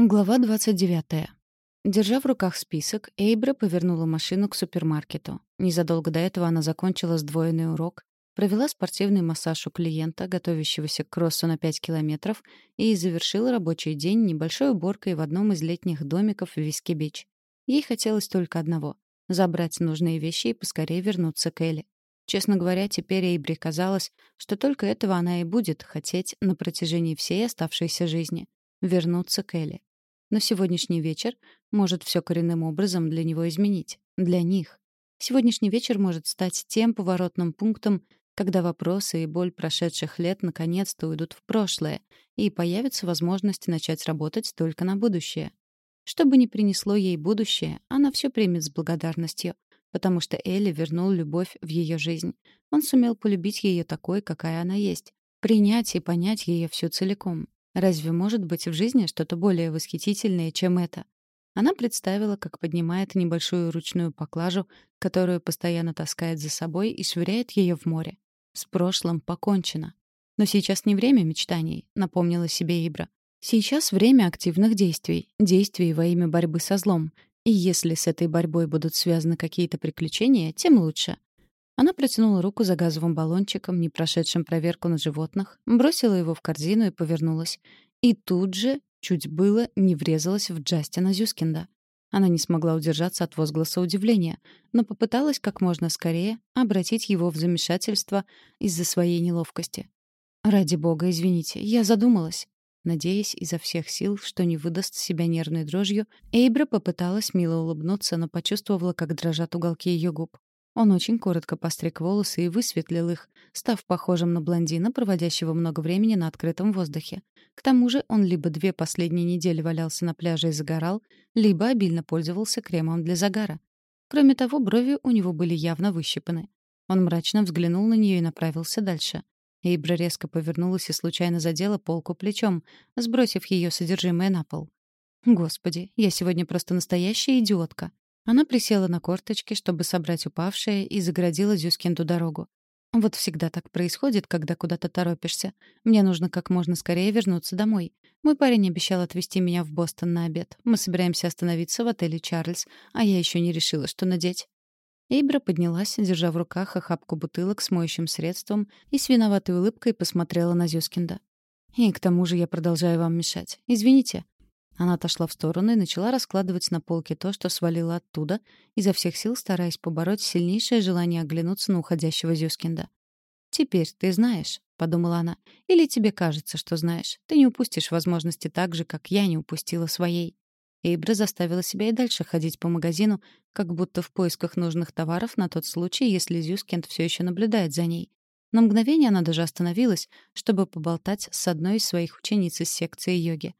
Глава 29. Держа в руках список, Эйбра повернула машину к супермаркету. Незадолго до этого она закончила сдвоенный урок, провела спортивный массаж у клиента, готовящегося к кроссу на 5 километров, и завершила рабочий день небольшой уборкой в одном из летних домиков в Вискибич. Ей хотелось только одного — забрать нужные вещи и поскорее вернуться к Элли. Честно говоря, теперь Эйбре казалось, что только этого она и будет хотеть на протяжении всей оставшейся жизни — вернуться к Элли. Но сегодняшний вечер может все коренным образом для него изменить. Для них. Сегодняшний вечер может стать тем поворотным пунктом, когда вопросы и боль прошедших лет наконец-то уйдут в прошлое, и появится возможность начать работать только на будущее. Что бы ни принесло ей будущее, она все примет с благодарностью, потому что Элли вернул любовь в ее жизнь. Он сумел полюбить ее такой, какая она есть, принять и понять ее всю целиком. Разве может быть в жизни что-то более восхитительное, чем это? Она представила, как поднимает небольшую ручную поклажу, которую постоянно таскает за собой и швыряет ее в море. С прошлым покончено. Но сейчас не время мечтаний, напомнила себе Ибра. Сейчас время активных действий, действий во имя борьбы со злом. И если с этой борьбой будут связаны какие-то приключения, тем лучше. Она протянула руку за газовым баллончиком, не прошедшим проверку на животных, бросила его в корзину и повернулась. И тут же, чуть было, не врезалась в Джастина Зюскинда. Она не смогла удержаться от возгласа удивления, но попыталась как можно скорее обратить его в замешательство из-за своей неловкости. «Ради бога, извините, я задумалась». Надеясь изо всех сил, что не выдаст себя нервной дрожью, Эйбра попыталась мило улыбнуться, но почувствовала, как дрожат уголки ее губ. Он очень коротко постриг волосы и высветлил их, став похожим на блондина, проводящего много времени на открытом воздухе. К тому же он либо две последние недели валялся на пляже и загорал, либо обильно пользовался кремом для загара. Кроме того, брови у него были явно выщипаны. Он мрачно взглянул на нее и направился дальше. Эйбра резко повернулась и случайно задела полку плечом, сбросив ее содержимое на пол. «Господи, я сегодня просто настоящая идиотка», она присела на корточки, чтобы собрать упавшее, и заградила Зюскинду дорогу. Вот всегда так происходит, когда куда-то торопишься. Мне нужно как можно скорее вернуться домой. Мой парень обещал отвезти меня в Бостон на обед. Мы собираемся остановиться в отеле «Чарльз», а я еще не решила, что надеть. Эйбра поднялась, держа в руках охапку бутылок с моющим средством, и с виноватой улыбкой посмотрела на Зюскинда. «И к тому же я продолжаю вам мешать. Извините». Она отошла в сторону и начала раскладывать на полке то, что свалила оттуда, изо всех сил стараясь побороть сильнейшее желание оглянуться на уходящего Зюскинда. «Теперь ты знаешь», — подумала она. «Или тебе кажется, что знаешь. Ты не упустишь возможности так же, как я не упустила своей». Эйбра заставила себя и дальше ходить по магазину, как будто в поисках нужных товаров на тот случай, если Зюскинд все еще наблюдает за ней. На мгновение она даже остановилась, чтобы поболтать с одной из своих учениц из секции йоги.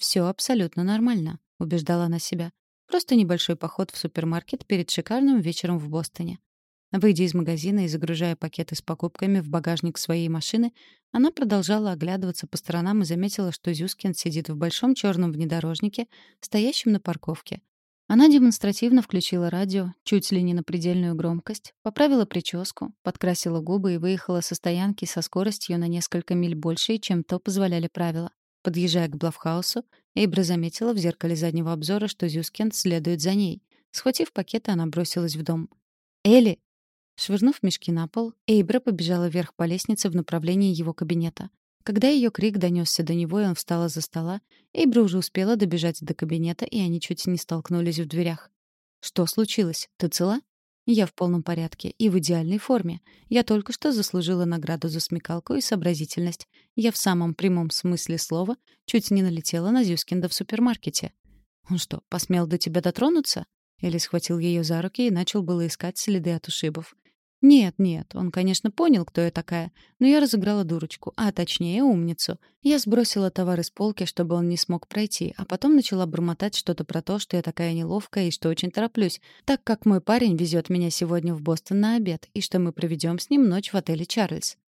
Все абсолютно нормально», — убеждала она себя. «Просто небольшой поход в супермаркет перед шикарным вечером в Бостоне». Выйдя из магазина и загружая пакеты с покупками в багажник своей машины, она продолжала оглядываться по сторонам и заметила, что Зюскин сидит в большом черном внедорожнике, стоящем на парковке. Она демонстративно включила радио, чуть ли не на предельную громкость, поправила прическу, подкрасила губы и выехала со стоянки со скоростью на несколько миль больше, чем то позволяли правила. Подъезжая к Блавхаусу, Эйбра заметила в зеркале заднего обзора, что Зюскент следует за ней. Схватив пакеты, она бросилась в дом. «Элли!» Швырнув мешки на пол, Эйбра побежала вверх по лестнице в направлении его кабинета. Когда ее крик донесся до него, и он встал из-за стола, Эйбра уже успела добежать до кабинета, и они чуть не столкнулись в дверях. «Что случилось? Ты цела?» Я в полном порядке и в идеальной форме. Я только что заслужила награду за смекалку и сообразительность. Я в самом прямом смысле слова чуть не налетела на Зюскинда в супермаркете. Он что, посмел до тебя дотронуться? Или схватил ее за руки и начал было искать следы от ушибов. Нет, нет, он, конечно, понял, кто я такая, но я разыграла дурочку, а точнее умницу. Я сбросила товар из полки, чтобы он не смог пройти, а потом начала бормотать что-то про то, что я такая неловкая и что очень тороплюсь, так как мой парень везет меня сегодня в Бостон на обед, и что мы проведем с ним ночь в отеле «Чарльз».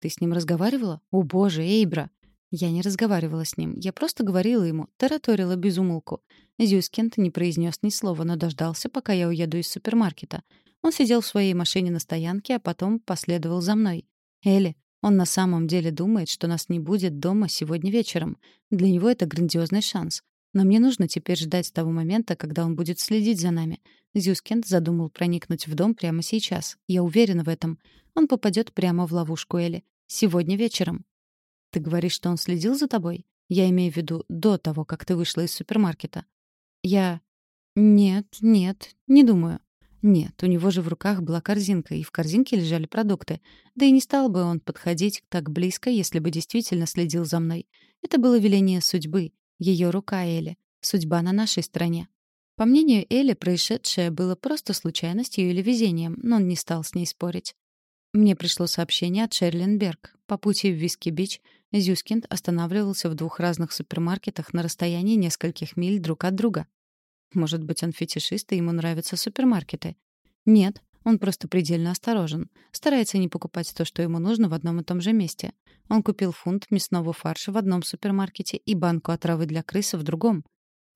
Ты с ним разговаривала? О, боже, Эйбра! Я не разговаривала с ним, я просто говорила ему, тараторила без умолку. Зюскент не произнес ни слова, но дождался, пока я уеду из супермаркета — он сидел в своей машине на стоянке, а потом последовал за мной. Элли, он на самом деле думает, что нас не будет дома сегодня вечером. Для него это грандиозный шанс. Но мне нужно теперь ждать того момента, когда он будет следить за нами. Зюскинд задумал проникнуть в дом прямо сейчас. Я уверена в этом. Он попадет прямо в ловушку Элли. Сегодня вечером. Ты говоришь, что он следил за тобой? Я имею в виду до того, как ты вышла из супермаркета. Я... Нет, нет, не думаю. Нет, у него же в руках была корзинка, и в корзинке лежали продукты. Да и не стал бы он подходить так близко, если бы действительно следил за мной. Это было веление судьбы. Ее рука Элли. Судьба на нашей стороне. По мнению Элли, происшедшее было просто случайностью или везением, но он не стал с ней спорить. Мне пришло сообщение от Шерлин Берг. По пути в Виски-Бич Зюскинд останавливался в двух разных супермаркетах на расстоянии нескольких миль друг от друга. Может быть, он фетишист, и ему нравятся супермаркеты? Нет, он просто предельно осторожен. Старается не покупать то, что ему нужно в одном и том же месте. Он купил фунт мясного фарша в одном супермаркете и банку отравы для крыс в другом.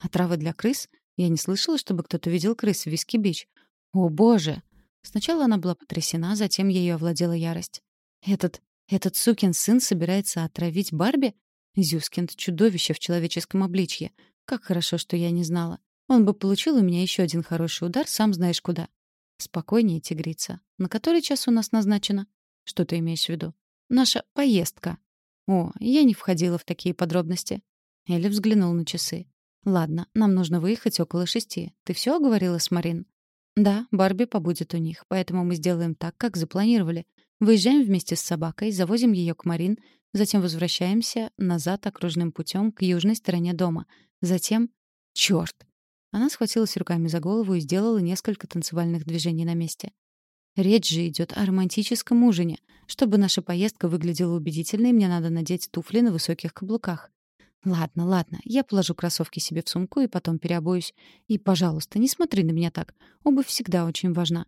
Отравы для крыс? Я не слышала, чтобы кто-то видел крыс в Виски-Бич. О, боже! Сначала она была потрясена, затем ее овладела ярость. Этот, этот сукин сын собирается отравить Барби? Зюскинд — чудовище в человеческом обличье. Как хорошо, что я не знала. Он бы получил у меня еще один хороший удар, сам знаешь куда. Спокойнее, тигрица. На который час у нас назначено? Что ты имеешь в виду? Наша поездка. О, я не входила в такие подробности. Элли взглянул на часы. Ладно, нам нужно выехать около шести. Ты все оговорила с Марин? Да, Барби побудет у них, поэтому мы сделаем так, как запланировали. Выезжаем вместе с собакой, завозим ее к Марин, затем возвращаемся назад окружным путем к южной стороне дома. Затем... Черт! Она схватилась руками за голову и сделала несколько танцевальных движений на месте. Речь же идет о романтическом ужине. Чтобы наша поездка выглядела убедительной, мне надо надеть туфли на высоких каблуках. Ладно, ладно, я положу кроссовки себе в сумку и потом переобуюсь. И, пожалуйста, не смотри на меня так. Обувь всегда очень важна.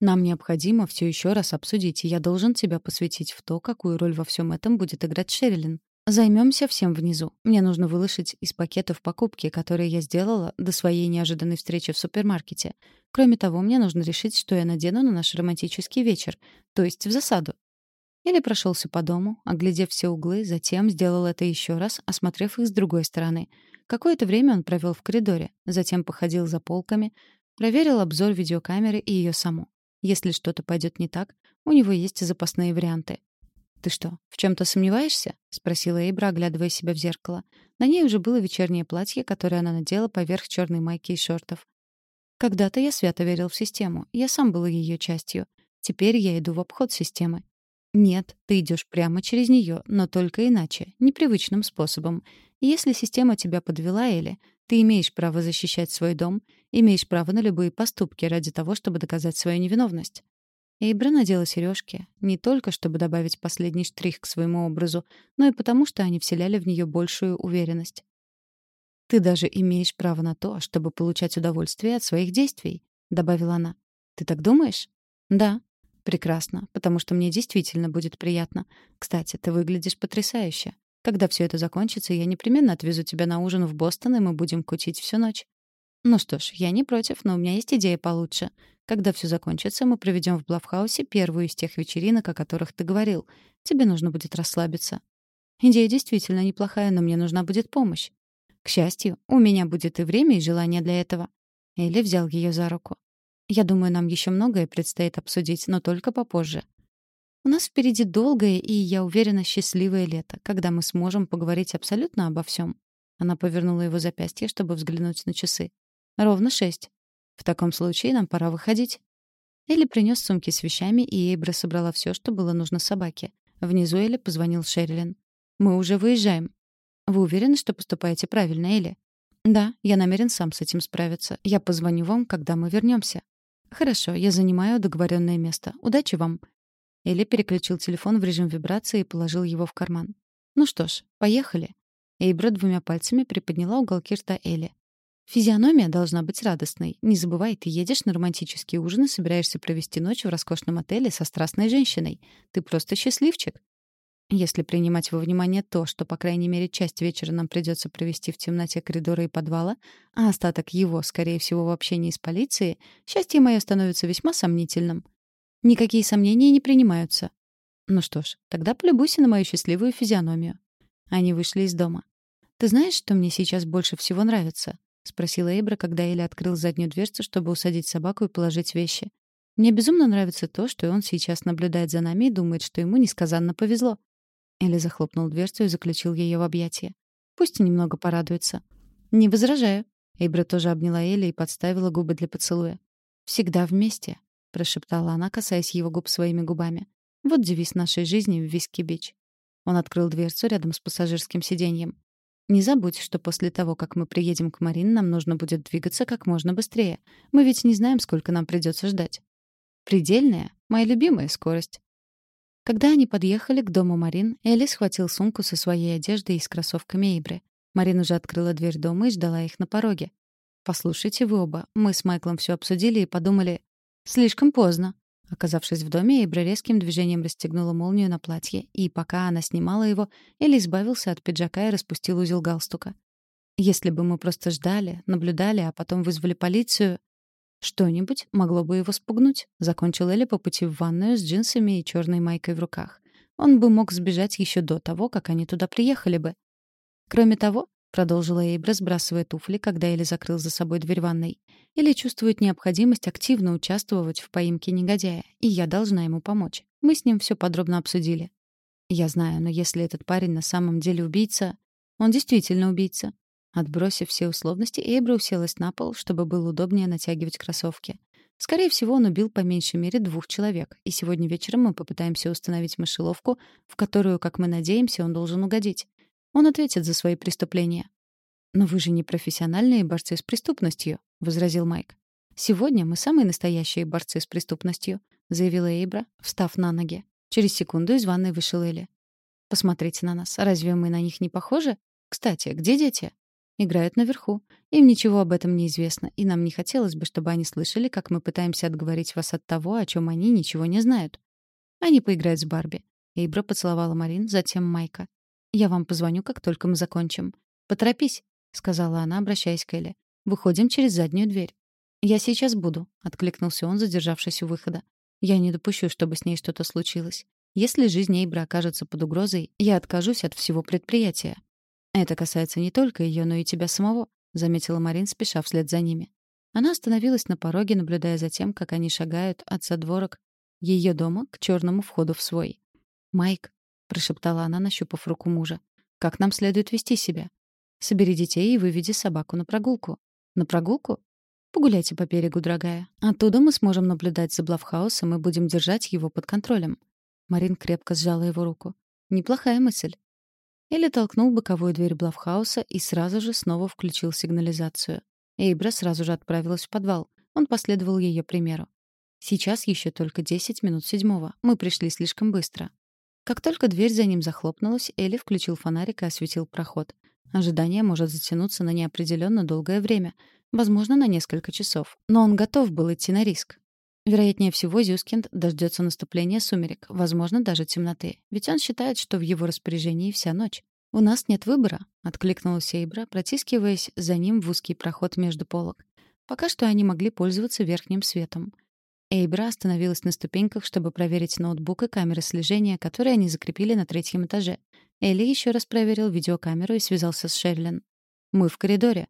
Нам необходимо все еще раз обсудить, и я должен тебя посвятить в то, какую роль во всем этом будет играть Шерилин. Займемся всем внизу. Мне нужно выложить из пакетов покупки, которые я сделала до своей неожиданной встречи в супермаркете. Кроме того, мне нужно решить, что я надену на наш романтический вечер, то есть в засаду. Или прошелся по дому, оглядев все углы, затем сделал это еще раз, осмотрев их с другой стороны. Какое-то время он провел в коридоре, затем походил за полками, проверил обзор видеокамеры и ее саму. Если что-то пойдет не так, у него есть запасные варианты. «Ты что, в чем-то сомневаешься?» — спросила Эйбра, оглядывая себя в зеркало. На ней уже было вечернее платье, которое она надела поверх черной майки и шортов. «Когда-то я свято верил в систему. Я сам был ее частью. Теперь я иду в обход системы. Нет, ты идешь прямо через нее, но только иначе, непривычным способом. Если система тебя подвела, Эли, ты имеешь право защищать свой дом, имеешь право на любые поступки ради того, чтобы доказать свою невиновность. Эйбра надела сережки не только чтобы добавить последний штрих к своему образу, но и потому, что они вселяли в нее большую уверенность. «Ты даже имеешь право на то, чтобы получать удовольствие от своих действий», — добавила она. «Ты так думаешь?» «Да», Прекрасно, потому что мне действительно будет приятно. Кстати, ты выглядишь потрясающе. Когда все это закончится, я непременно отвезу тебя на ужин в Бостон, и мы будем кутить всю ночь. Ну что ж, я не против, но у меня есть идея получше. Когда все закончится, мы проведем в Блавхаусе первую из тех вечеринок, о которых ты говорил. Тебе нужно будет расслабиться. Идея действительно неплохая, но мне нужна будет помощь. К счастью, у меня будет и время, и желание для этого. Элли взял ее за руку. Я думаю, нам еще многое предстоит обсудить, но только попозже. У нас впереди долгое и, я уверена, счастливое лето, когда мы сможем поговорить абсолютно обо всем. Она повернула его запястье, чтобы взглянуть на часы. Ровно шесть. В таком случае нам пора выходить. Элли принес сумки с вещами, и Эйбра собрала все, что было нужно собаке. Внизу Элли позвонил Шерилин. «Мы уже выезжаем». «Вы уверены, что поступаете правильно, Элли?» «Да, я намерен сам с этим справиться. Я позвоню вам, когда мы вернемся. «Хорошо, я занимаю договоренное место. Удачи вам». Элли переключил телефон в режим вибрации и положил его в карман. «Ну что ж, поехали». Эйбра двумя пальцами приподняла уголки рта Элли. «Физиономия должна быть радостной. Не забывай, ты едешь на романтический ужин и собираешься провести ночь в роскошном отеле со страстной женщиной. Ты просто счастливчик. Если принимать во внимание то, что, по крайней мере, часть вечера нам придется провести в темноте коридора и подвала, а остаток его, скорее всего, в общении с полицией, счастье мое становится весьма сомнительным. Никакие сомнения не принимаются. Ну что ж, тогда полюбуйся на мою счастливую физиономию. Они вышли из дома. «Ты знаешь, что мне сейчас больше всего нравится?» — спросила Эйбра, когда Элли открыл заднюю дверцу, чтобы усадить собаку и положить вещи. «Мне безумно нравится то, что он сейчас наблюдает за нами и думает, что ему несказанно повезло». Эли захлопнул дверцу и заключил ее в объятия. «Пусть немного порадуется». «Не возражаю». Эйбра тоже обняла Эли и подставила губы для поцелуя. «Всегда вместе», — прошептала она, касаясь его губ своими губами. «Вот девиз нашей жизни в Виски-Бич». Он открыл дверцу рядом с пассажирским сиденьем. Не забудь, что после того, как мы приедем к Марин, нам нужно будет двигаться как можно быстрее. Мы ведь не знаем, сколько нам придется ждать. Предельная — моя любимая скорость. Когда они подъехали к дому Марин, Элли схватил сумку со своей одеждой и с кроссовками Эйбры. Марин уже открыла дверь дома и ждала их на пороге. «Послушайте вы оба, мы с Майклом все обсудили и подумали...» «Слишком поздно», Оказавшись в доме, Эйбра резким движением расстегнула молнию на платье, и пока она снимала его, Элли избавился от пиджака и распустил узел галстука. «Если бы мы просто ждали, наблюдали, а потом вызвали полицию...» «Что-нибудь могло бы его спугнуть», — закончил Элли по пути в ванную с джинсами и черной майкой в руках. Он бы мог сбежать еще до того, как они туда приехали бы. Кроме того, продолжила Эйбра, сбрасывая туфли, когда Элли закрыл за собой дверь ванной. Или чувствует необходимость активно участвовать в поимке негодяя, и я должна ему помочь. Мы с ним все подробно обсудили. Я знаю, но если этот парень на самом деле убийца, он действительно убийца. Отбросив все условности, Эйбра уселась на пол, чтобы было удобнее натягивать кроссовки. Скорее всего, он убил по меньшей мере двух человек, и сегодня вечером мы попытаемся установить мышеловку, в которую, как мы надеемся, он должен угодить. Он ответит за свои преступления. «Но вы же не профессиональные борцы с преступностью», — возразил Майк. «Сегодня мы самые настоящие борцы с преступностью», — заявила Эйбра, встав на ноги. Через секунду из ванной вышел Элли. «Посмотрите на нас. Разве мы на них не похожи? Кстати, где дети?» «Играют наверху. Им ничего об этом не известно, и нам не хотелось бы, чтобы они слышали, как мы пытаемся отговорить вас от того, о чем они ничего не знают. Они поиграют с Барби». Эйбра поцеловала Марин, затем Майка. «Я вам позвоню, как только мы закончим». «Поторопись», — сказала она, обращаясь к Элли. «Выходим через заднюю дверь». «Я сейчас буду», — откликнулся он, задержавшись у выхода. «Я не допущу, чтобы с ней что-то случилось. Если жизнь Эйбры окажется под угрозой, я откажусь от всего предприятия». «Это касается не только ее, но и тебя самого», — заметила Марин, спеша вслед за ними. Она остановилась на пороге, наблюдая за тем, как они шагают от задворок ее дома к черному входу в свой. «Майк, прошептала она, нащупав руку мужа. Как нам следует вести себя? Собери детей и выведи собаку на прогулку. На прогулку? Погуляйте по берегу, дорогая. Оттуда мы сможем наблюдать за Блавхаусом и будем держать его под контролем. Марин крепко сжала его руку. Неплохая мысль. Элли толкнул боковую дверь Блавхауса и сразу же снова включил сигнализацию. Эйбра сразу же отправилась в подвал. Он последовал ее примеру. Сейчас еще только 10 минут седьмого. Мы пришли слишком быстро. Как только дверь за ним захлопнулась, Элли включил фонарик и осветил проход. Ожидание может затянуться на неопределенно долгое время, возможно, на несколько часов. Но он готов был идти на риск. Вероятнее всего, Зюскинд дождется наступления сумерек, возможно, даже темноты. Ведь он считает, что в его распоряжении вся ночь. «У нас нет выбора», — откликнулась Эйбра, протискиваясь за ним в узкий проход между полок. Пока что они могли пользоваться верхним светом. Эйбра остановилась на ступеньках, чтобы проверить ноутбук и камеры слежения, которые они закрепили на третьем этаже. Элли еще раз проверил видеокамеру и связался с Шерлин. «Мы в коридоре».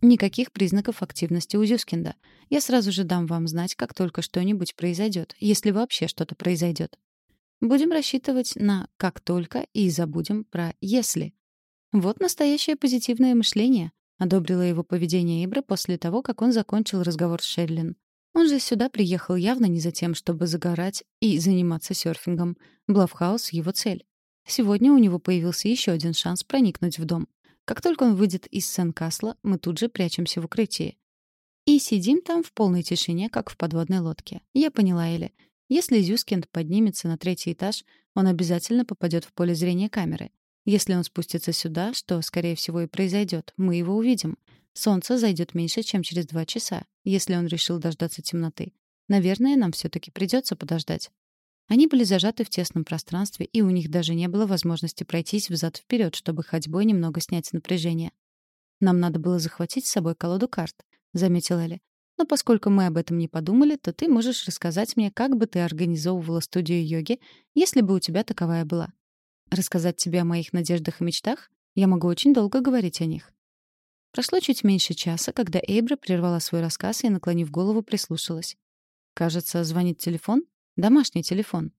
«Никаких признаков активности у Зюскинда. Я сразу же дам вам знать, как только что-нибудь произойдет, если вообще что-то произойдет. Будем рассчитывать на «как только» и забудем про «если». Вот настоящее позитивное мышление, одобрила его поведение Эйбра после того, как он закончил разговор с Шерлин. Он же сюда приехал явно не за тем, чтобы загорать и заниматься серфингом. Блавхаус — его цель. Сегодня у него появился еще один шанс проникнуть в дом. Как только он выйдет из Сен-Касла, мы тут же прячемся в укрытии. И сидим там в полной тишине, как в подводной лодке. Я поняла Эли. Если Зюскинд поднимется на третий этаж, он обязательно попадет в поле зрения камеры. Если он спустится сюда, что, скорее всего, и произойдет, мы его увидим. Солнце зайдет меньше, чем через два часа, если он решил дождаться темноты. Наверное, нам все-таки придется подождать. Они были зажаты в тесном пространстве, и у них даже не было возможности пройтись взад-вперед, чтобы ходьбой немного снять напряжение. «Нам надо было захватить с собой колоду карт», — заметила Элли. «Но поскольку мы об этом не подумали, то ты можешь рассказать мне, как бы ты организовывала студию йоги, если бы у тебя таковая была. Рассказать тебе о моих надеждах и мечтах? Я могу очень долго говорить о них». Прошло чуть меньше часа, когда Эйбра прервала свой рассказ и, наклонив голову, прислушалась. «Кажется, звонит телефон? Домашний телефон».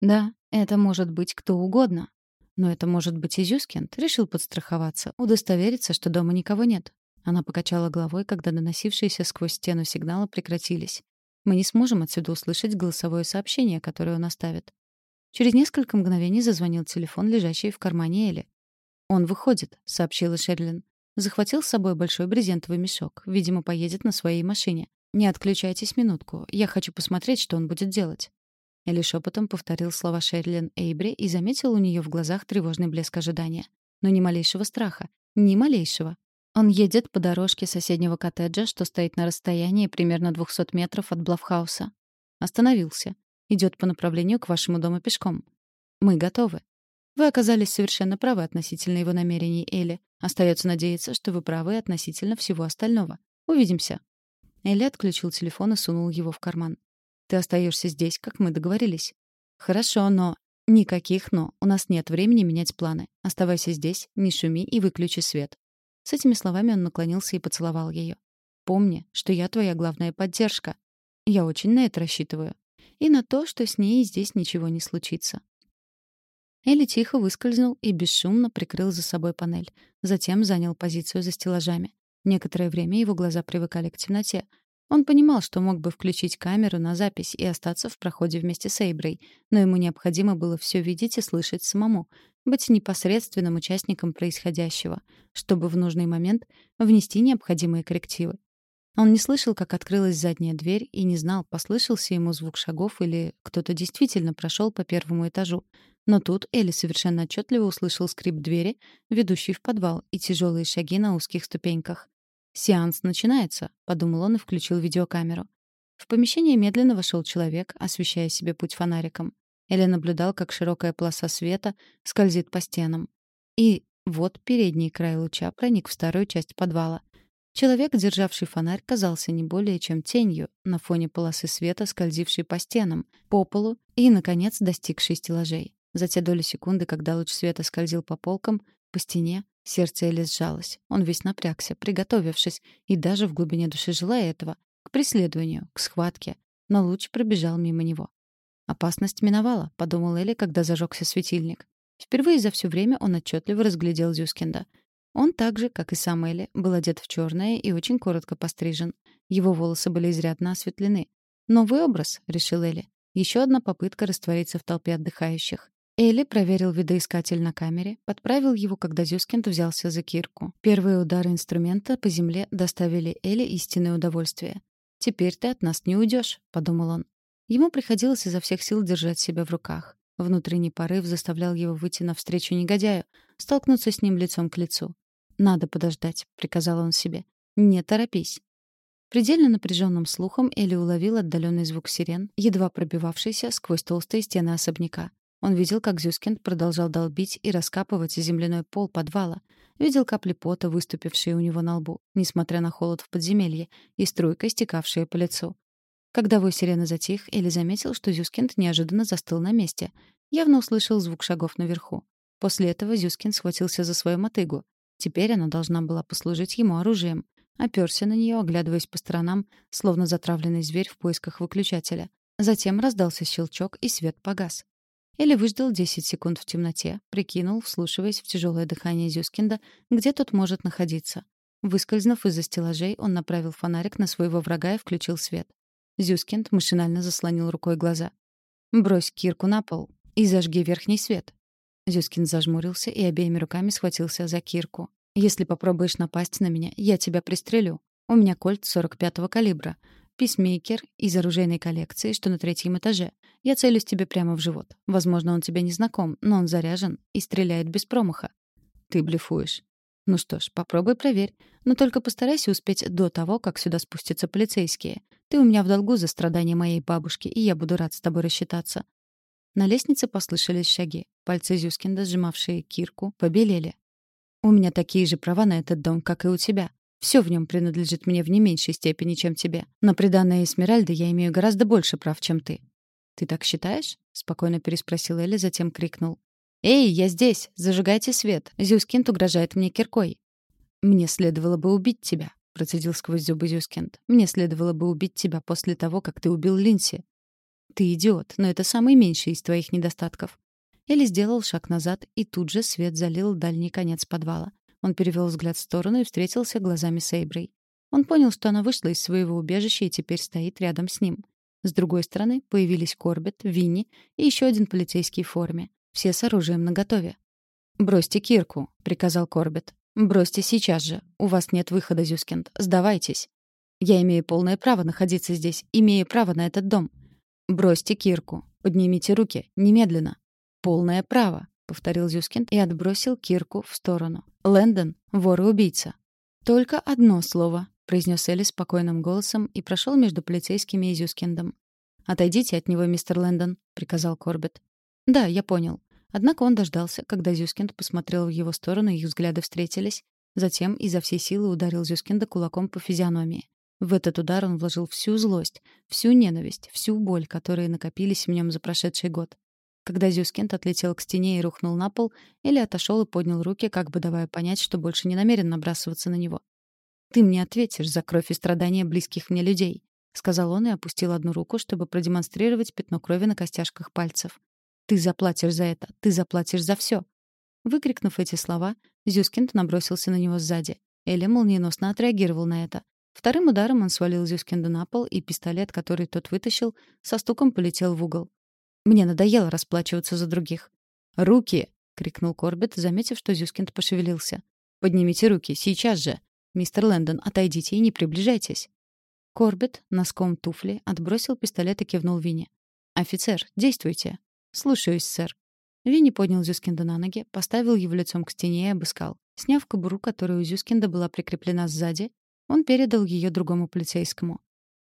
«Да, это может быть кто угодно. Но это может быть и. Решил подстраховаться, удостовериться, что дома никого нет». Она покачала головой, когда доносившиеся сквозь стену сигналы прекратились. «Мы не сможем отсюда услышать голосовое сообщение, которое он оставит». Через несколько мгновений зазвонил телефон, лежащий в кармане Эли. «Он выходит», — сообщила Шерлин. Захватил с собой большой брезентовый мешок. Видимо, поедет на своей машине. «Не отключайтесь минутку. Я хочу посмотреть, что он будет делать». Элли шепотом повторил слова Шерлин Эйбри и заметил у нее в глазах тревожный блеск ожидания. Но ни малейшего страха. Ни малейшего. Он едет по дорожке соседнего коттеджа, что стоит на расстоянии примерно 200 метров от Блавхауса. Остановился. Идет по направлению к вашему дому пешком. Мы готовы. Вы оказались совершенно правы относительно его намерений, Элли. Остается надеяться, что вы правы относительно всего остального. Увидимся. Элли отключил телефон и сунул его в карман. Ты остаешься здесь, как мы договорились. Хорошо, но... Никаких «но». У нас нет времени менять планы. Оставайся здесь, не шуми и выключи свет. С этими словами он наклонился и поцеловал ее. Помни, что я твоя главная поддержка. Я очень на это рассчитываю. И на то, что с ней здесь ничего не случится. Элли тихо выскользнул и бесшумно прикрыл за собой панель. Затем занял позицию за стеллажами. Некоторое время его глаза привыкали к темноте, он понимал, что мог бы включить камеру на запись и остаться в проходе вместе с Эйброй, но ему необходимо было все видеть и слышать самому, быть непосредственным участником происходящего, чтобы в нужный момент внести необходимые коррективы. Он не слышал, как открылась задняя дверь, и не знал, послышался ему звук шагов или кто-то действительно прошел по первому этажу. Но тут Элли совершенно отчетливо услышал скрип двери, ведущей в подвал, и тяжелые шаги на узких ступеньках. «Сеанс начинается», — подумал он и включил видеокамеру. В помещение медленно вошел человек, освещая себе путь фонариком. Эля наблюдал, как широкая полоса света скользит по стенам. И вот передний край луча проник в старую часть подвала. Человек, державший фонарь, казался не более чем тенью на фоне полосы света, скользившей по стенам, по полу и, наконец, достигшей стеллажей. За те доли секунды, когда луч света скользил по полкам, по стене, Сердце Эли сжалось. Он весь напрягся, приготовившись, и даже в глубине души желая этого, к преследованию, к схватке. Но луч пробежал мимо него. «Опасность миновала», — подумал Эли, когда зажегся светильник. Впервые за все время он отчетливо разглядел Зюскинда. Он так же, как и сам Элли, был одет в черное и очень коротко пострижен. Его волосы были изрядно осветлены. «Новый образ», — решил Элли. Еще одна попытка раствориться в толпе отдыхающих. Элли проверил видоискатель на камере, подправил его, когда Зюскинд взялся за кирку. Первые удары инструмента по земле доставили Элли истинное удовольствие. «Теперь ты от нас не уйдешь», — подумал он. Ему приходилось изо всех сил держать себя в руках. Внутренний порыв заставлял его выйти навстречу негодяю, столкнуться с ним лицом к лицу. «Надо подождать», — приказал он себе. «Не торопись». Предельно напряженным слухом Элли уловил отдаленный звук сирен, едва пробивавшийся сквозь толстые стены особняка. Он видел, как Зюскинд продолжал долбить и раскапывать земляной пол подвала. Видел капли пота, выступившие у него на лбу, несмотря на холод в подземелье, и струйка, стекавшая по лицу. Когда вой сирены затих, Элли заметил, что Зюскинд неожиданно застыл на месте. Явно услышал звук шагов наверху. После этого Зюскинд схватился за свою мотыгу. Теперь она должна была послужить ему оружием. Оперся на нее, оглядываясь по сторонам, словно затравленный зверь в поисках выключателя. Затем раздался щелчок, и свет погас. Или выждал 10 секунд в темноте, прикинул, вслушиваясь в тяжелое дыхание Зюскинда, где тот может находиться. Выскользнув из-за стеллажей, он направил фонарик на своего врага и включил свет. Зюскинд машинально заслонил рукой глаза. «Брось кирку на пол и зажги верхний свет». Зюскинд зажмурился и обеими руками схватился за кирку. «Если попробуешь напасть на меня, я тебя пристрелю. У меня кольт 45-го калибра. Писмейкер из оружейной коллекции, что на третьем этаже. Я целюсь тебе прямо в живот. Возможно, он тебе не знаком, но он заряжен и стреляет без промаха. Ты блефуешь. Ну что ж, попробуй проверь. Но только постарайся успеть до того, как сюда спустятся полицейские. Ты у меня в долгу за страдания моей бабушки, и я буду рад с тобой рассчитаться. На лестнице послышались шаги. Пальцы Зюскинда, сжимавшие кирку, побелели. «У меня такие же права на этот дом, как и у тебя. Все в нем принадлежит мне в не меньшей степени, чем тебе. На приданное Эсмеральды я имею гораздо больше прав, чем ты. «Ты так считаешь?» — спокойно переспросил Элли, затем крикнул. «Эй, я здесь! Зажигайте свет! Зюскинд угрожает мне киркой!» «Мне следовало бы убить тебя», — процедил сквозь зубы Зюскинд. «Мне следовало бы убить тебя после того, как ты убил Линси». «Ты идиот, но это самый меньший из твоих недостатков». Элли сделал шаг назад, и тут же свет залил дальний конец подвала. Он перевел взгляд в сторону и встретился глазами с Эйброй. Он понял, что она вышла из своего убежища и теперь стоит рядом с ним. С другой стороны появились Корбет, Винни и еще один полицейский в форме. Все с оружием наготове. «Бросьте кирку», — приказал Корбет. «Бросьте сейчас же. У вас нет выхода, Зюскинд. Сдавайтесь. Я имею полное право находиться здесь, имею право на этот дом. Бросьте кирку. Поднимите руки. Немедленно. Полное право», — повторил Зюскинд и отбросил кирку в сторону. «Лэндон — вор и убийца». «Только одно слово», — произнес Элли спокойным голосом и прошел между полицейскими и Зюскиндом. «Отойдите от него, мистер Лэндон», — приказал Корбет. «Да, я понял». Однако он дождался, когда Зюскинд посмотрел в его сторону, и их взгляды встретились. Затем изо всей силы ударил Зюскинда кулаком по физиономии. В этот удар он вложил всю злость, всю ненависть, всю боль, которые накопились в нем за прошедший год. Когда Зюскинд отлетел к стене и рухнул на пол, Элли отошел и поднял руки, как бы давая понять, что больше не намерен набрасываться на него. «Ты мне ответишь за кровь и страдания близких мне людей», — сказал он и опустил одну руку, чтобы продемонстрировать пятно крови на костяшках пальцев. Ты заплатишь за это, ты заплатишь за все. Выкрикнув эти слова, Зюскинд набросился на него сзади. Эля молниеносно отреагировал на это. Вторым ударом он свалил Зюскинда на пол, и пистолет, который тот вытащил, со стуком полетел в угол. «Мне надоело расплачиваться за других». «Руки!» — крикнул Корбет, заметив, что Зюскинд пошевелился. «Поднимите руки, сейчас же! Мистер Лэндон, отойдите и не приближайтесь!» Корбет носком туфли отбросил пистолет и кивнул Вине. «Офицер, действуйте!» «Слушаюсь, сэр». Винни поднял Зюскинда на ноги, поставил его лицом к стене и обыскал. Сняв кобуру, которая у Зюскинда была прикреплена сзади, он передал ее другому полицейскому.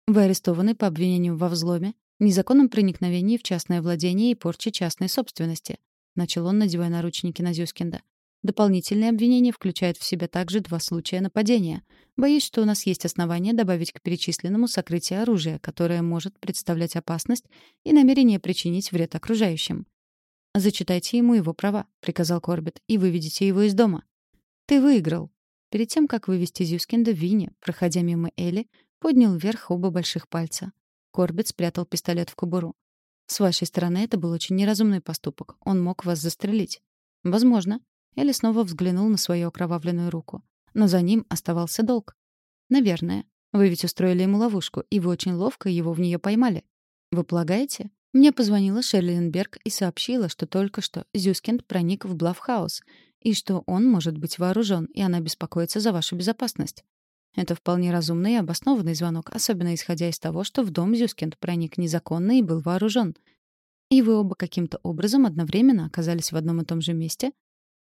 «Вы арестованы по обвинению во взломе, незаконном проникновении в частное владение и порче частной собственности», начал он, надевая наручники на Зюскинда. Дополнительное обвинение включает в себя также два случая нападения. Боюсь, что у нас есть основания добавить к перечисленному сокрытие оружия, которое может представлять опасность и намерение причинить вред окружающим. «Зачитайте ему его права», — приказал Корбет, — «и выведите его из дома». «Ты выиграл». Перед тем, как вывести Зюскинда, Винни, проходя мимо Элли, поднял вверх оба больших пальца. Корбет спрятал пистолет в кобуру. «С вашей стороны это был очень неразумный поступок. Он мог вас застрелить». «Возможно», Элли снова взглянул на свою окровавленную руку. Но за ним оставался долг. «Наверное. Вы ведь устроили ему ловушку, и вы очень ловко его в нее поймали. Вы полагаете?» Мне позвонила Шерленберг и сообщила, что только что Зюскинд проник в Блавхаус, и что он может быть вооружен, и она беспокоится за вашу безопасность. Это вполне разумный и обоснованный звонок, особенно исходя из того, что в дом Зюскинд проник незаконно и был вооружен. И вы оба каким-то образом одновременно оказались в одном и том же месте,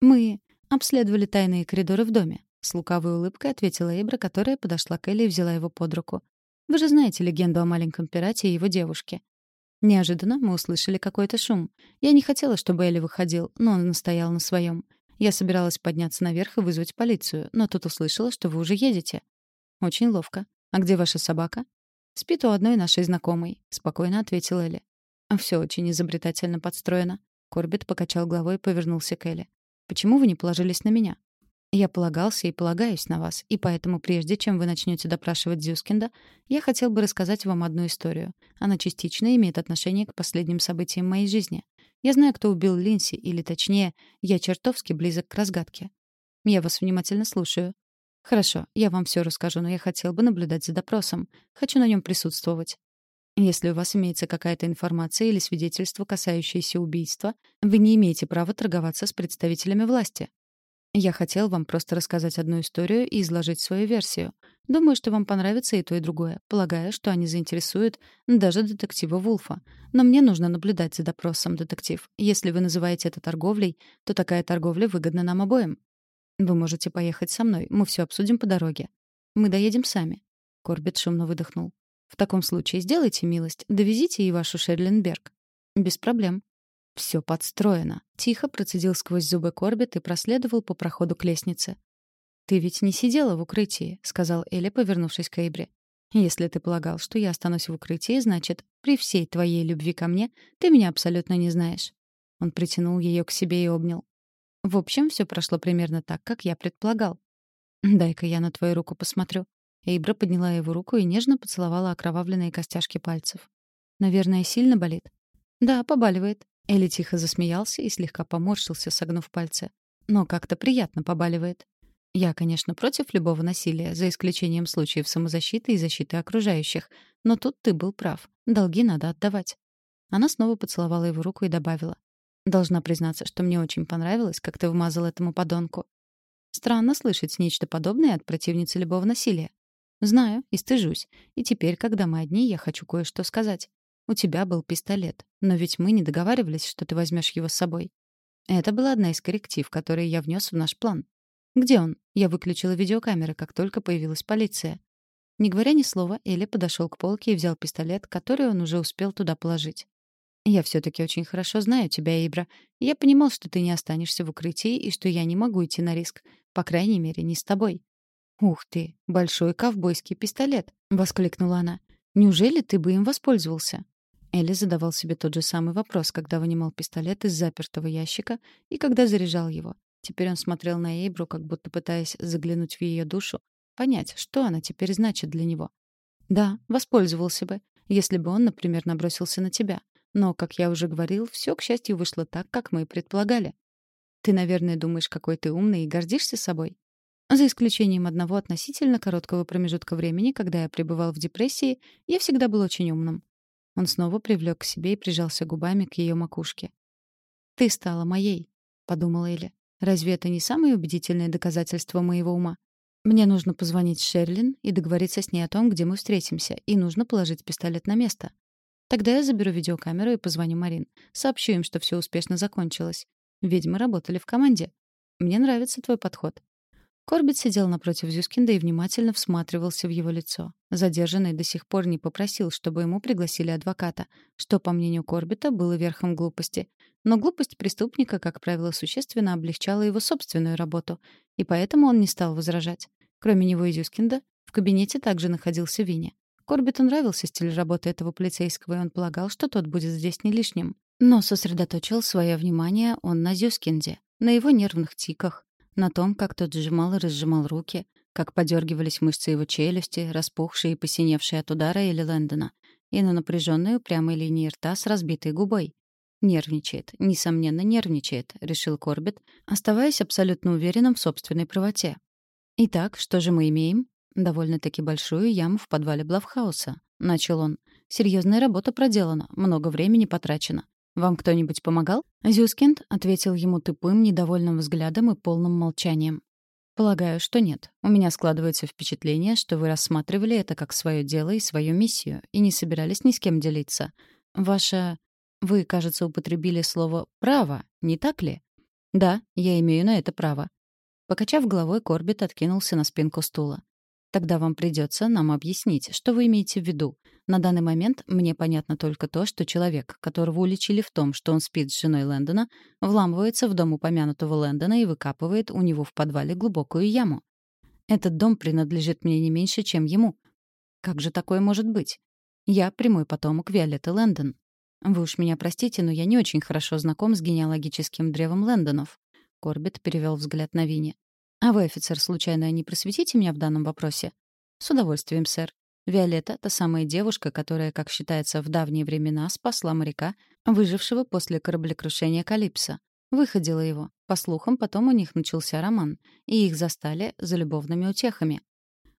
«Мы обследовали тайные коридоры в доме», — с лукавой улыбкой ответила Эйбра, которая подошла к Элли и взяла его под руку. «Вы же знаете легенду о маленьком пирате и его девушке». Неожиданно мы услышали какой-то шум. Я не хотела, чтобы Элли выходил, но он настоял на своем. Я собиралась подняться наверх и вызвать полицию, но тут услышала, что вы уже едете. Очень ловко. А где ваша собака? Спит у одной нашей знакомой, спокойно ответила Элли. Все очень изобретательно подстроено. Корбет покачал головой и повернулся к Элли. Почему вы не положились на меня? Я полагался и полагаюсь на вас, и поэтому прежде чем вы начнете допрашивать Зюскинда, я хотел бы рассказать вам одну историю. Она частично имеет отношение к последним событиям моей жизни. Я знаю, кто убил Линси, или точнее, я чертовски близок к разгадке. Я вас внимательно слушаю. Хорошо, я вам все расскажу, но я хотел бы наблюдать за допросом. Хочу на нем присутствовать. Если у вас имеется какая-то информация или свидетельство, касающееся убийства, вы не имеете права торговаться с представителями власти. Я хотел вам просто рассказать одну историю и изложить свою версию. Думаю, что вам понравится и то, и другое, полагая, что они заинтересуют даже детектива Вулфа. Но мне нужно наблюдать за допросом, детектив. Если вы называете это торговлей, то такая торговля выгодна нам обоим. Вы можете поехать со мной, мы все обсудим по дороге. Мы доедем сами. Корбет шумно выдохнул. В таком случае сделайте милость, довезите и вашу Шерленберг. Без проблем. Все подстроено. Тихо процедил сквозь зубы Корбет и проследовал по проходу к лестнице. «Ты ведь не сидела в укрытии», — сказал Элли, повернувшись к Эйбре. «Если ты полагал, что я останусь в укрытии, значит, при всей твоей любви ко мне, ты меня абсолютно не знаешь». Он притянул ее к себе и обнял. В общем, все прошло примерно так, как я предполагал. «Дай-ка я на твою руку посмотрю». Эйбра подняла его руку и нежно поцеловала окровавленные костяшки пальцев. «Наверное, сильно болит?» «Да, побаливает». Элли тихо засмеялся и слегка поморщился, согнув пальцы. «Но как-то приятно побаливает». Я, конечно, против любого насилия, за исключением случаев самозащиты и защиты окружающих. Но тут ты был прав. Долги надо отдавать. Она снова поцеловала его руку и добавила. Должна признаться, что мне очень понравилось, как ты вмазал этому подонку. Странно слышать нечто подобное от противницы любого насилия. Знаю и стыжусь. И теперь, когда мы одни, я хочу кое-что сказать. У тебя был пистолет, но ведь мы не договаривались, что ты возьмешь его с собой. Это была одна из корректив, которые я внес в наш план. Где он? Я выключила видеокамеры, как только появилась полиция. Не говоря ни слова, Элли подошел к полке и взял пистолет, который он уже успел туда положить. Я все-таки очень хорошо знаю тебя, Ибра. Я понимал, что ты не останешься в укрытии и что я не могу идти на риск. По крайней мере, не с тобой. «Ух ты, большой ковбойский пистолет!» — воскликнула она. «Неужели ты бы им воспользовался?» Элли задавал себе тот же самый вопрос, когда вынимал пистолет из запертого ящика и когда заряжал его. Теперь он смотрел на Эйбру, как будто пытаясь заглянуть в ее душу, понять, что она теперь значит для него. «Да, воспользовался бы, если бы он, например, набросился на тебя. Но, как я уже говорил, все, к счастью, вышло так, как мы и предполагали. Ты, наверное, думаешь, какой ты умный и гордишься собой? За исключением одного относительно короткого промежутка времени, когда я пребывал в депрессии, я всегда был очень умным. Он снова привлек к себе и прижался губами к ее макушке. «Ты стала моей», — подумала Эля. «Разве это не самое убедительное доказательство моего ума? Мне нужно позвонить Шерлин и договориться с ней о том, где мы встретимся, и нужно положить пистолет на место. Тогда я заберу видеокамеру и позвоню Марин. Сообщу им, что все успешно закончилось. Ведь мы работали в команде. Мне нравится твой подход. Корбит сидел напротив Зюскинда и внимательно всматривался в его лицо. Задержанный до сих пор не попросил, чтобы ему пригласили адвоката, что, по мнению Корбита, было верхом глупости. Но глупость преступника, как правило, существенно облегчала его собственную работу, и поэтому он не стал возражать. Кроме него и Зюскинда, в кабинете также находился Винни. Корбиту нравился стиль работы этого полицейского, и он полагал, что тот будет здесь не лишним. Но сосредоточил свое внимание он на Зюскинде, на его нервных тиках, на том, как тот сжимал и разжимал руки, как подергивались мышцы его челюсти, распухшие и посиневшие от удара или Лэндона, и на напряженную прямой линии рта с разбитой губой. «Нервничает, несомненно, нервничает», — решил Корбит, оставаясь абсолютно уверенным в собственной правоте. «Итак, что же мы имеем?» «Довольно-таки большую яму в подвале Блавхауса», — начал он. «Серьезная работа проделана, много времени потрачено. Вам кто-нибудь помогал?» Зюскинд ответил ему тупым, недовольным взглядом и полным молчанием. «Полагаю, что нет. У меня складывается впечатление, что вы рассматривали это как свое дело и свою миссию, и не собирались ни с кем делиться. Ваша... Вы, кажется, употребили слово «право», не так ли? Да, я имею на это право. Покачав головой, Корбит откинулся на спинку стула. Тогда вам придется нам объяснить, что вы имеете в виду. На данный момент мне понятно только то, что человек, которого уличили в том, что он спит с женой Лэндона, вламывается в дом упомянутого Лэндона и выкапывает у него в подвале глубокую яму. Этот дом принадлежит мне не меньше, чем ему. Как же такое может быть? Я прямой потомок Виолетты Лэндон. Вы уж меня простите, но я не очень хорошо знаком с генеалогическим древом Лэндонов. Корбет перевел взгляд на Винни. «А вы, офицер, случайно не просветите меня в данном вопросе?» «С удовольствием, сэр. Виолетта — та самая девушка, которая, как считается, в давние времена спасла моряка, выжившего после кораблекрушения Калипса. Выходила его. По слухам, потом у них начался роман, и их застали за любовными утехами.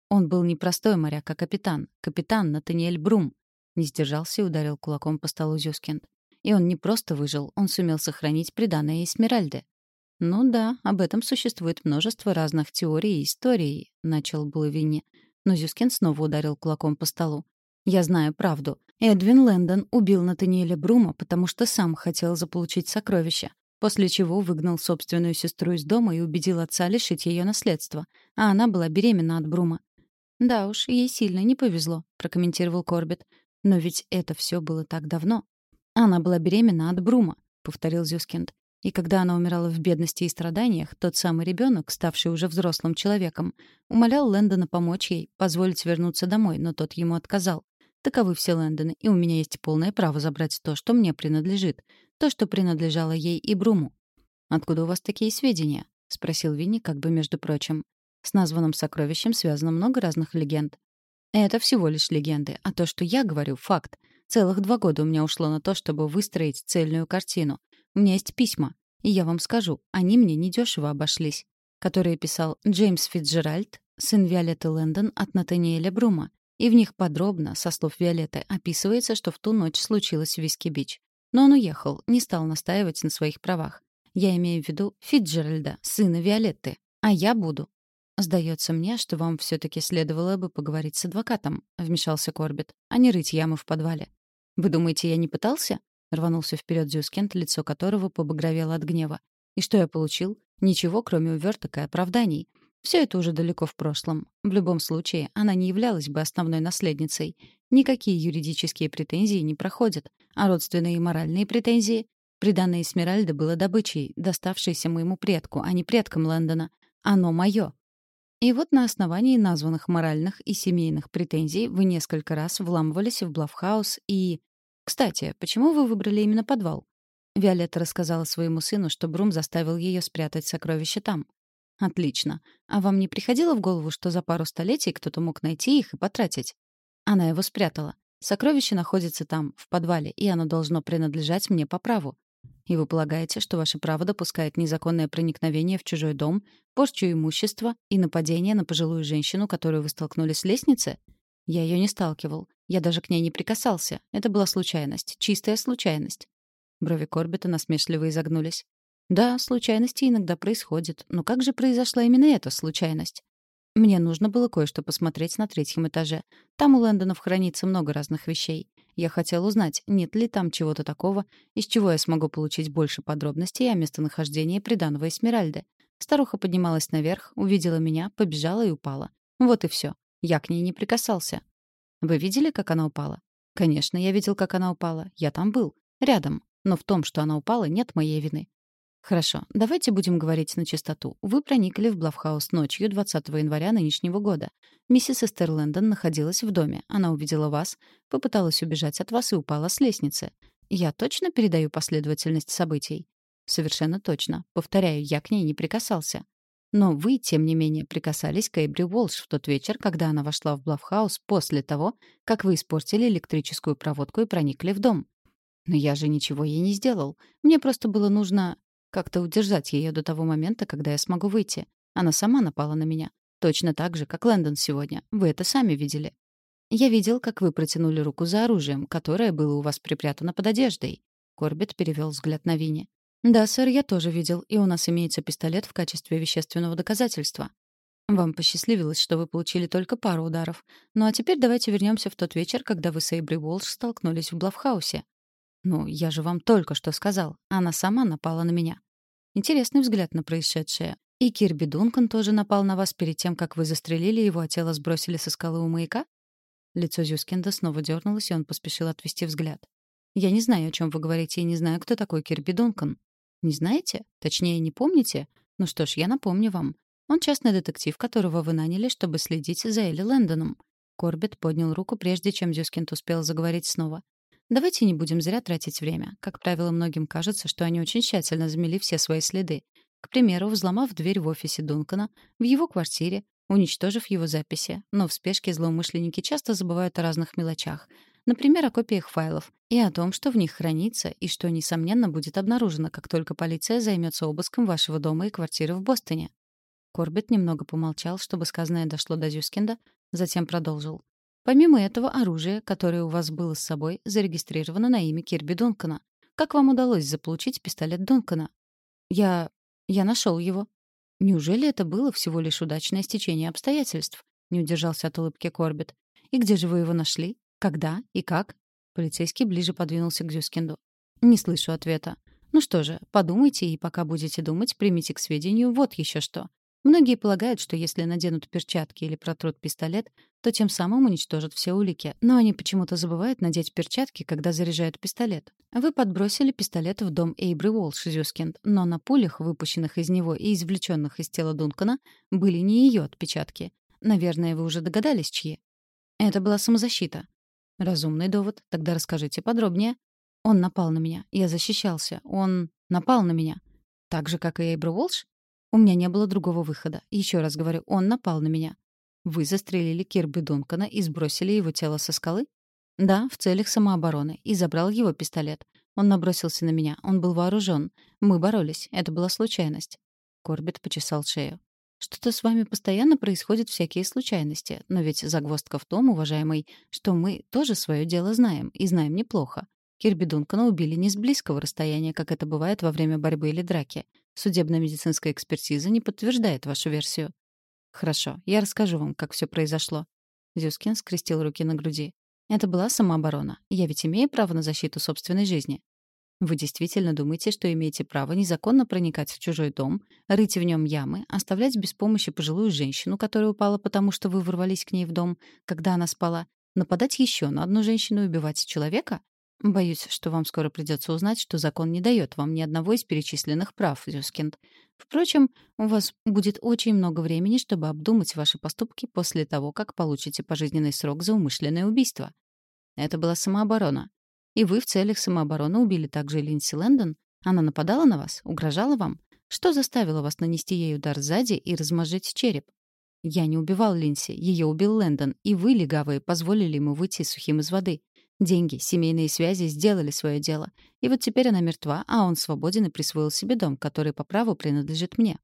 Он был не простой моряк, а капитан. Капитан Натаниэль Брум. Не сдержался и ударил кулаком по столу Зюскинд. И он не просто выжил, он сумел сохранить преданное Эсмеральде. «Ну да, об этом существует множество разных теорий и историй», — начал Булавини. Но Зюскин снова ударил кулаком по столу. «Я знаю правду. Эдвин Лэндон убил Натаниэля Брума, потому что сам хотел заполучить сокровища, после чего выгнал собственную сестру из дома и убедил отца лишить ее наследства, а она была беременна от Брума. «Да уж, ей сильно не повезло», — прокомментировал Корбет. «Но ведь это все было так давно». «Она была беременна от Брума», — повторил Зюскинд. И когда она умирала в бедности и страданиях, тот самый ребенок, ставший уже взрослым человеком, умолял Лэндона помочь ей, позволить вернуться домой, но тот ему отказал. Таковы все Лэндоны, и у меня есть полное право забрать то, что мне принадлежит. то, что принадлежало ей и Бруму. «Откуда у вас такие сведения?» — спросил Винни, как бы между прочим. С названным сокровищем связано много разных легенд. Это всего лишь легенды, а то, что я говорю, — факт. Целых два года у меня ушло на то, чтобы выстроить цельную картину. У меня есть письма, и я вам скажу, они мне недешево обошлись, которые писал Джеймс Фитджеральд, сын Виолетты Лэндон от Натаниэля Брума, и в них подробно, со слов Виолетты, описывается, что в ту ночь случилось в Виски-Бич. Но он уехал, не стал настаивать на своих правах. Я имею в виду Фитджеральда, сына Виолетты. А я буду. «Сдается мне, что вам все-таки следовало бы поговорить с адвокатом», — вмешался Корбет, «а не рыть ямы в подвале». «Вы думаете, я не пытался?» — рванулся вперед Зюскент, лицо которого побагровело от гнева. «И что я получил? Ничего, кроме уверток и оправданий. Все это уже далеко в прошлом. В любом случае, она не являлась бы основной наследницей. Никакие юридические претензии не проходят, а родственные и моральные претензии Приданное Эсмеральда было добычей, доставшейся моему предку, а не предкам Лэндона. Оно мое. И вот на основании названных моральных и семейных претензий вы несколько раз вламывались в Блавхаус и... Кстати, почему вы выбрали именно подвал? Виолетта рассказала своему сыну, что Брум заставил ее спрятать сокровища там. Отлично. А вам не приходило в голову, что за пару столетий кто-то мог найти их и потратить? Она его спрятала. Сокровище находится там, в подвале, и оно должно принадлежать мне по праву. И вы полагаете, что ваше право допускает незаконное проникновение в чужой дом, порчу имущества и нападение на пожилую женщину, которую вы столкнули с лестницы? Я ее не сталкивал. Я даже к ней не прикасался. Это была случайность. Чистая случайность. Брови Корбета насмешливо изогнулись. Да, случайности иногда происходят. Но как же произошла именно эта случайность? Мне нужно было кое-что посмотреть на третьем этаже. Там у Лэндонов хранится много разных вещей. Я хотел узнать, нет ли там чего-то такого, из чего я смогу получить больше подробностей о местонахождении приданого Эсмеральды. Старуха поднималась наверх, увидела меня, побежала и упала. Вот и все. Я к ней не прикасался. Вы видели, как она упала? Конечно, я видел, как она упала. Я там был. Рядом. Но в том, что она упала, нет моей вины. Хорошо, давайте будем говорить на чистоту. Вы проникли в Блавхаус ночью 20 января нынешнего года. Миссис Эстер Лэндон находилась в доме. Она увидела вас, попыталась убежать от вас и упала с лестницы. Я точно передаю последовательность событий? Совершенно точно. Повторяю, я к ней не прикасался. Но вы, тем не менее, прикасались к Эйбри Уолш в тот вечер, когда она вошла в Блавхаус после того, как вы испортили электрическую проводку и проникли в дом. Но я же ничего ей не сделал. Мне просто было нужно... Как-то удержать ее до того момента, когда я смогу выйти. Она сама напала на меня. Точно так же, как Лэндон сегодня. Вы это сами видели. Я видел, как вы протянули руку за оружием, которое было у вас припрятано под одеждой. Корбет перевел взгляд на Винни. «Да, сэр, я тоже видел, и у нас имеется пистолет в качестве вещественного доказательства. Вам посчастливилось, что вы получили только пару ударов. Ну а теперь давайте вернемся в тот вечер, когда вы с Эйбри Уолш столкнулись в Блавхаусе. Ну, я же вам только что сказал. Она сама напала на меня. Интересный взгляд на происшедшее. И Кирби Дункан тоже напал на вас перед тем, как вы застрелили его, а тело сбросили со скалы у маяка? Лицо Зюскинда снова дернулось, и он поспешил отвести взгляд. «Я не знаю, о чем вы говорите, и не знаю, кто такой Кирби Дункан». «Не знаете? Точнее, не помните? Ну что ж, я напомню вам. Он частный детектив, которого вы наняли, чтобы следить за Элли Лэндоном». Корбет поднял руку, прежде чем Зюскинд успел заговорить снова. Давайте не будем зря тратить время. Как правило, многим кажется, что они очень тщательно замели все свои следы. К примеру, взломав дверь в офисе Дункана, в его квартире, уничтожив его записи. Но в спешке злоумышленники часто забывают о разных мелочах. Например, о копиях файлов и о том, что в них хранится и что, несомненно, будет обнаружено, как только полиция займется обыском вашего дома и квартиры в Бостоне. Корбет немного помолчал, чтобы сказанное дошло до Зюскинда, затем продолжил. Помимо этого, оружие, которое у вас было с собой, зарегистрировано на имя Кирби Дункана. Как вам удалось заполучить пистолет Дункана? Я... я нашел его. Неужели это было всего лишь удачное стечение обстоятельств? Не удержался от улыбки Корбет. И где же вы его нашли? Когда и как? Полицейский ближе подвинулся к Зюскинду. Не слышу ответа. Ну что же, подумайте и пока будете думать, примите к сведению вот еще что. Многие полагают, что если наденут перчатки или протрут пистолет, то тем самым уничтожат все улики. Но они почему-то забывают надеть перчатки, когда заряжают пистолет. Вы подбросили пистолет в дом Эйбры Уолш, Зюскинд, но на пулях, выпущенных из него и извлеченных из тела Дункана, были не ее отпечатки. Наверное, вы уже догадались, чьи. Это была самозащита. Разумный довод. Тогда расскажите подробнее. Он напал на меня. Я защищался. Он напал на меня. Так же, как и Эйбро Уолш? У меня не было другого выхода. Еще раз говорю, он напал на меня. Вы застрелили Кирби Дункана и сбросили его тело со скалы? Да, в целях самообороны. И забрал его пистолет. Он набросился на меня. Он был вооружен. Мы боролись. Это была случайность. Корбет почесал шею. Что-то с вами постоянно происходят всякие случайности. Но ведь загвоздка в том, уважаемый, что мы тоже свое дело знаем. И знаем неплохо. Кирби Дункана убили не с близкого расстояния, как это бывает во время борьбы или драки. Судебно-медицинская экспертиза не подтверждает вашу версию. Хорошо, я расскажу вам, как все произошло. Зюскин скрестил руки на груди. Это была самооборона. Я ведь имею право на защиту собственной жизни. Вы действительно думаете, что имеете право незаконно проникать в чужой дом, рыть в нем ямы, оставлять без помощи пожилую женщину, которая упала потому, что вы ворвались к ней в дом, когда она спала, нападать еще на одну женщину и убивать человека? Боюсь, что вам скоро придется узнать, что закон не дает вам ни одного из перечисленных прав, Зюскинд. Впрочем, у вас будет очень много времени, чтобы обдумать ваши поступки после того, как получите пожизненный срок за умышленное убийство. Это была самооборона. И вы в целях самообороны убили также Линдси Лэндон? Она нападала на вас? Угрожала вам? Что заставило вас нанести ей удар сзади и размозжить череп? Я не убивал Линси, ее убил Лэндон, и вы, легавые, позволили ему выйти сухим из воды. Деньги, семейные связи сделали свое дело. И вот теперь она мертва, а он свободен и присвоил себе дом, который по праву принадлежит мне.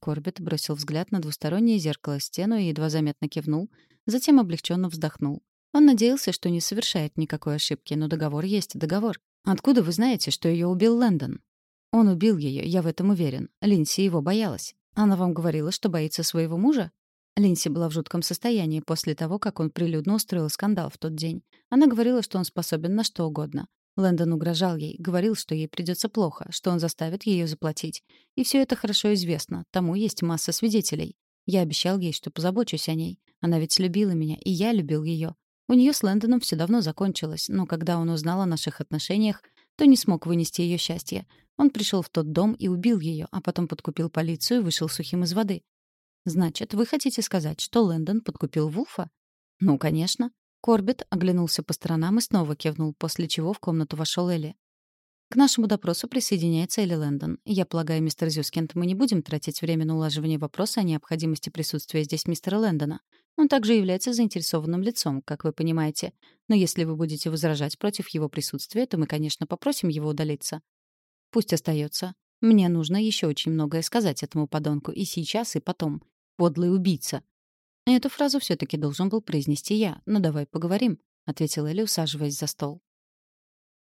Корбет бросил взгляд на двустороннее зеркало стену и едва заметно кивнул, затем облегченно вздохнул. Он надеялся, что не совершает никакой ошибки, но договор есть договор. Откуда вы знаете, что ее убил Лэндон? Он убил ее, я в этом уверен. Линси его боялась. Она вам говорила, что боится своего мужа? Линси была в жутком состоянии после того, как он прилюдно устроил скандал в тот день. Она говорила, что он способен на что угодно. Лэндон угрожал ей, говорил, что ей придется плохо, что он заставит ее заплатить. И все это хорошо известно, тому есть масса свидетелей. Я обещал ей, что позабочусь о ней. Она ведь любила меня, и я любил ее. У нее с Лэндоном все давно закончилось, но когда он узнал о наших отношениях, то не смог вынести ее счастье. Он пришел в тот дом и убил ее, а потом подкупил полицию и вышел сухим из воды. Значит, вы хотите сказать, что Лэндон подкупил Вулфа? Ну, конечно. Корбет оглянулся по сторонам и снова кивнул, после чего в комнату вошел Элли. К нашему допросу присоединяется Элли Лэндон. Я полагаю, мистер Зюскент, мы не будем тратить время на улаживание вопроса о необходимости присутствия здесь мистера Лэндона. Он также является заинтересованным лицом, как вы понимаете. Но если вы будете возражать против его присутствия, то мы, конечно, попросим его удалиться. Пусть остается. Мне нужно еще очень многое сказать этому подонку и сейчас, и потом подлый убийца». Эту фразу все таки должен был произнести я. «Ну давай поговорим», — ответил Элли, усаживаясь за стол.